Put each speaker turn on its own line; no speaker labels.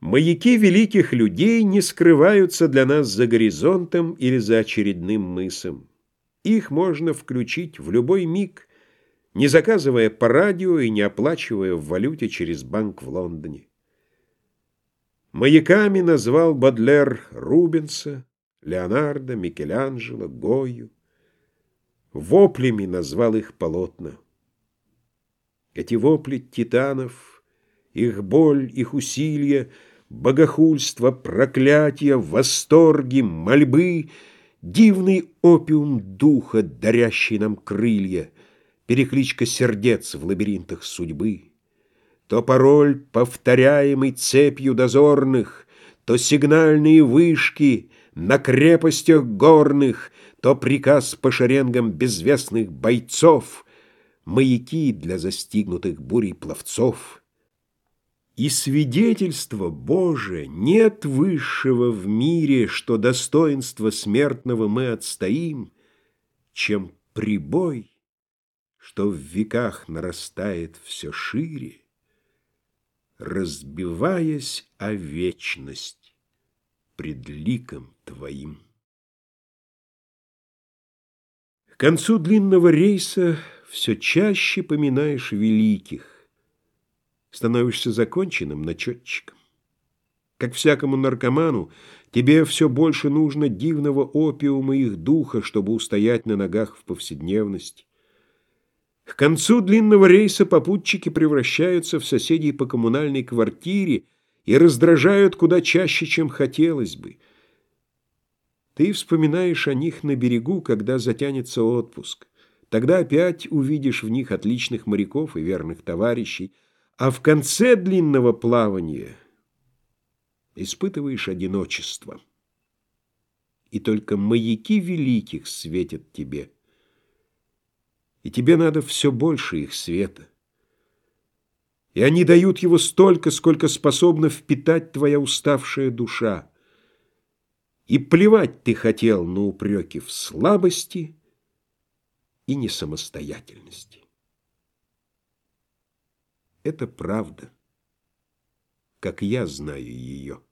Маяки великих людей не скрываются для нас за горизонтом или за очередным мысом. Их можно включить в любой миг, не заказывая по радио и не оплачивая в валюте через банк в Лондоне. Маяками назвал Бодлер Рубенса, Леонардо, Микеланджело, Гою. Воплями назвал их полотна. Эти вопли титанов, их боль, их усилия — богохульство, проклятия, восторги, мольбы, дивный опиум духа, дарящий нам крылья, перекличка сердец в лабиринтах судьбы, то пароль, повторяемый цепью дозорных, то сигнальные вышки на крепостях горных, то приказ по шеренгам безвестных бойцов, маяки для застигнутых бурей пловцов — и свидетельство Божие нет высшего в мире, что достоинство смертного мы отстоим, чем прибой, что в веках нарастает все шире, разбиваясь о вечность пред ликом Твоим. К концу длинного рейса все чаще поминаешь великих, становишься законченным начетчиком. Как всякому наркоману, тебе все больше нужно дивного опиума их духа, чтобы устоять на ногах в повседневности. К концу длинного рейса попутчики превращаются в соседей по коммунальной квартире и раздражают куда чаще, чем хотелось бы. Ты вспоминаешь о них на берегу, когда затянется отпуск. Тогда опять увидишь в них отличных моряков и верных товарищей, а в конце длинного плавания испытываешь одиночество. И только маяки великих светят тебе. И тебе надо все больше их света. И они дают его столько, сколько способна впитать твоя уставшая душа. И плевать ты хотел на упреки в слабости и несамостоятельности. Это правда, как я знаю ее.